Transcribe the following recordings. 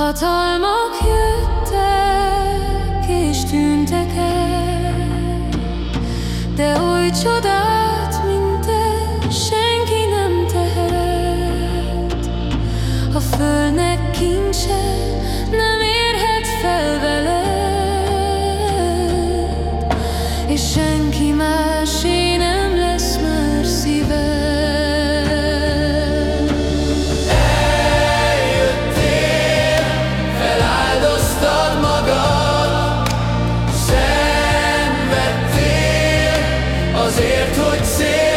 Hatalmak jöttek és tűntek el De oly csodát, mint te, senki nem tehet. A földnek kincse nem érhet fel veled És senki másé azért, hogy célt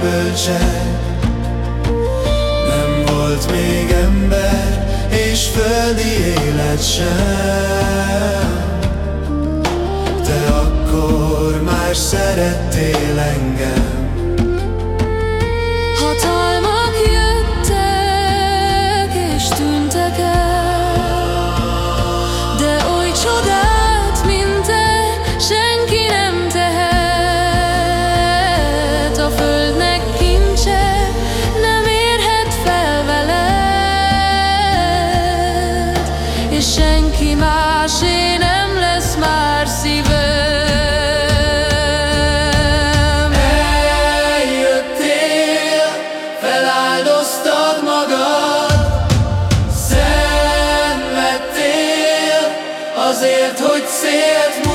bölcsek Nem volt még ember és földi élet sem senki másé nem lesz már szívem. Eljöttél, feláldoztad magad. Szenvedtél azért, hogy szélt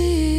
easy.